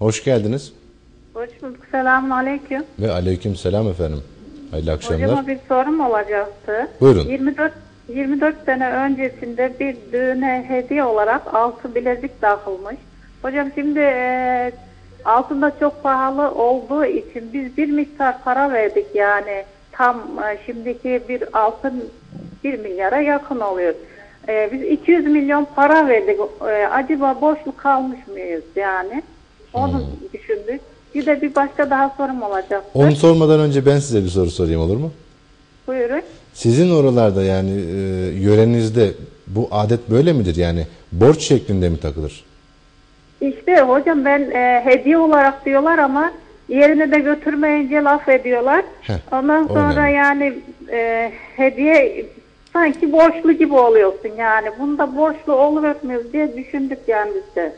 Hoş geldiniz. Hoş bulduk. Selamun aleyküm. Ve aleyküm selam efendim. Hayırlı akşamlar. Hocama bir sorum olacaktı. Buyurun. 24 24 sene öncesinde bir düğüne hediye olarak altı bilezik takılmış. Hocam şimdi e, altında çok pahalı olduğu için biz bir miktar para verdik yani tam e, şimdiki bir altın 1 milyara yakın oluyor. E, biz 200 milyon para verdik. E, acaba boşluk kalmış mıyız yani? Onu Hmm. düşündük. Bir de bir başka daha sorum olacaktı. Onu sormadan önce ben size bir soru sorayım olur mu? Buyurun. Sizin oralarda yani e, yörenizde bu adet böyle midir? Yani borç şeklinde mi takılır? İşte hocam ben e, hediye olarak diyorlar ama yerine de götürmeyince laf ediyorlar. Heh, Ondan sonra önemli. yani e, hediye sanki borçlu gibi oluyorsun yani. Bunda borçlu oluvermiyoruz diye düşündük yani biz de.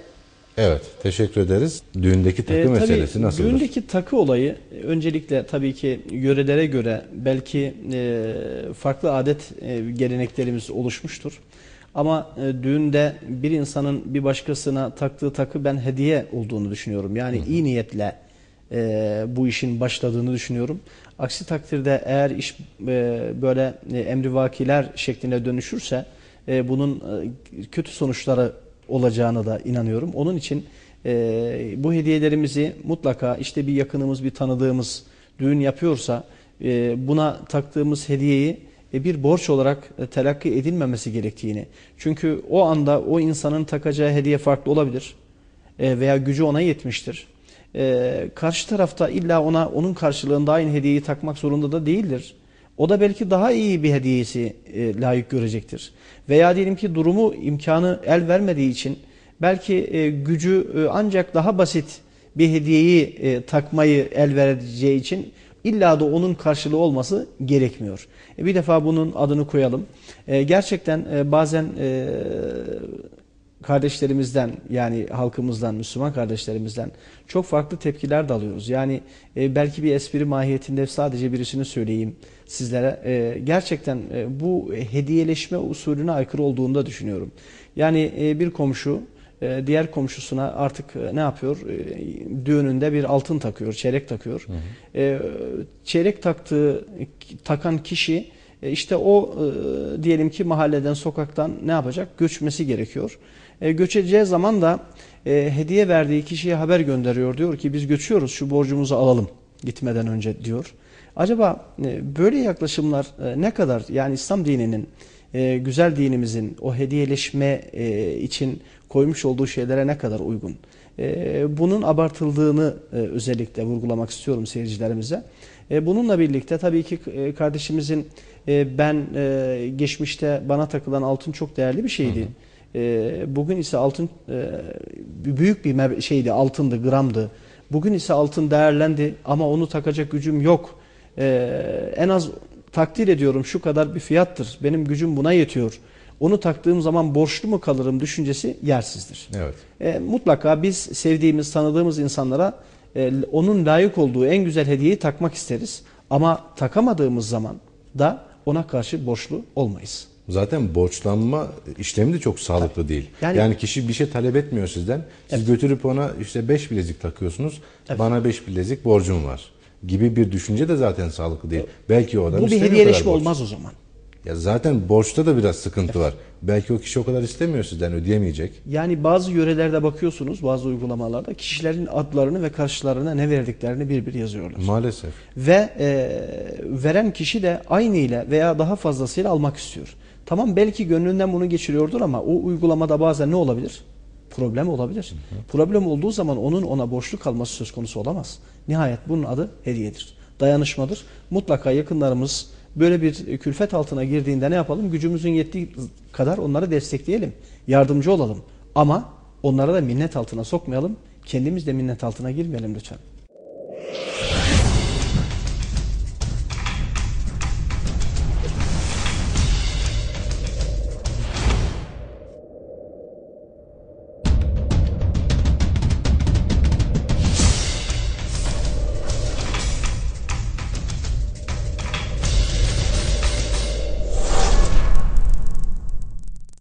Evet, teşekkür ederiz. Düğündeki takı Ee, tabii meselesi nasıldır? Düğündeki takı olayı öncelikle tabii ki yörelere göre belki e, farklı adet e, geleneklerimiz oluşmuştur. Ama e, düğünde bir insanın bir başkasına taktığı takı ben hediye olduğunu düşünüyorum. Yani iyi niyetle e, bu işin başladığını düşünüyorum. Aksi takdirde eğer iş e, böyle e, emrivakiler şeklinde dönüşürse e, bunun e, kötü sonuçları olacağına da inanıyorum. Onun için e, bu hediyelerimizi mutlaka işte bir yakınımız, bir tanıdığımız düğün yapıyorsa e, buna taktığımız hediyeyi e, bir borç olarak e, telakki edilmemesi gerektiğini. Çünkü o anda o insanın takacağı hediye farklı olabilir e, veya gücü ona yetmiştir. E, karşı tarafta illa ona onun karşılığında aynı hediyeyi takmak zorunda da değildir. O da belki daha iyi bir hediyesi e, layık görecektir. Veya diyelim ki durumu imkanı el vermediği için belki e, gücü e, ancak daha basit bir hediyeyi e, takmayı el vereceği için illa da onun karşılığı olması gerekmiyor. E, bir defa bunun adını koyalım. E, gerçekten e, bazen e, kardeşlerimizden yani halkımızdan, Müslüman kardeşlerimizden çok farklı tepkiler de alıyoruz. Yani e, belki bir espri mahiyetinde sadece birisini söyleyeyim sizlere. E, gerçekten e, bu hediyeleşme usulüne aykırı olduğunu da düşünüyorum. Yani e, bir komşu e, diğer komşusuna artık e, ne yapıyor? E, Düğününde bir altın takıyor, çeyrek takıyor. E, Çeyrek taktığı, takan kişi e, işte o e, diyelim ki mahalleden, sokaktan ne yapacak? Göçmesi gerekiyor. E, göçeceği zaman da e, hediye verdiği kişiye haber gönderiyor. Diyor ki biz göçüyoruz şu borcumuzu alalım gitmeden önce diyor. Acaba e, böyle yaklaşımlar e, ne kadar yani İslam dininin e, güzel dinimizin o hediyeleşme e, için koymuş olduğu şeylere ne kadar uygun? E, bunun abartıldığını e, özellikle vurgulamak istiyorum seyircilerimize. E, bununla birlikte tabii ki e, kardeşimizin e, ben geçmişte bana takılan altın çok değerli bir şeydi. E, bugün ise altın büyük bir şeydi, altındı, gramdı. Bugün ise altın değerlendi ama onu takacak gücüm yok. En az takdir ediyorum şu kadar bir fiyattır. Benim gücüm buna yetiyor. Onu taktığım zaman borçlu mu kalırım düşüncesi yersizdir. Evet. E, mutlaka biz sevdiğimiz, tanıdığımız insanlara e, onun layık olduğu en güzel hediyeyi takmak isteriz. Ama takamadığımız zaman da ona karşı borçlu olmayız. Zaten borçlanma işlemi de çok sağlıklı değil. Yani, Yani- kişi bir şey talep etmiyor sizden. Siz götürüp ona işte 5 bilezik takıyorsunuz. Bana 5 bilezik borcum var gibi bir düşünce de zaten sağlıklı değil. Belki o adam Bu bir hediyeleşme olmaz o zaman. Ya zaten borçta da biraz sıkıntı var. Belki o kişi o kadar istemiyor sizden ödeyemeyecek. Yani bazı yörelerde bakıyorsunuz, bazı uygulamalarda kişilerin adlarını ve karşılarına ne verdiklerini bir bir yazıyorlar. Maalesef. Ve e, veren kişi de aynı ile veya daha fazlasıyla almak istiyor. Tamam belki gönlünden bunu geçiriyordur ama o uygulamada bazen ne olabilir? Problem olabilir. Problem olduğu zaman onun ona borçlu kalması söz konusu olamaz. Nihayet bunun adı hediyedir. Dayanışmadır. Mutlaka yakınlarımız böyle bir külfet altına girdiğinde ne yapalım? Gücümüzün yettiği kadar onları destekleyelim. Yardımcı olalım. Ama onlara da minnet altına sokmayalım. Kendimiz de minnet altına girmeyelim lütfen.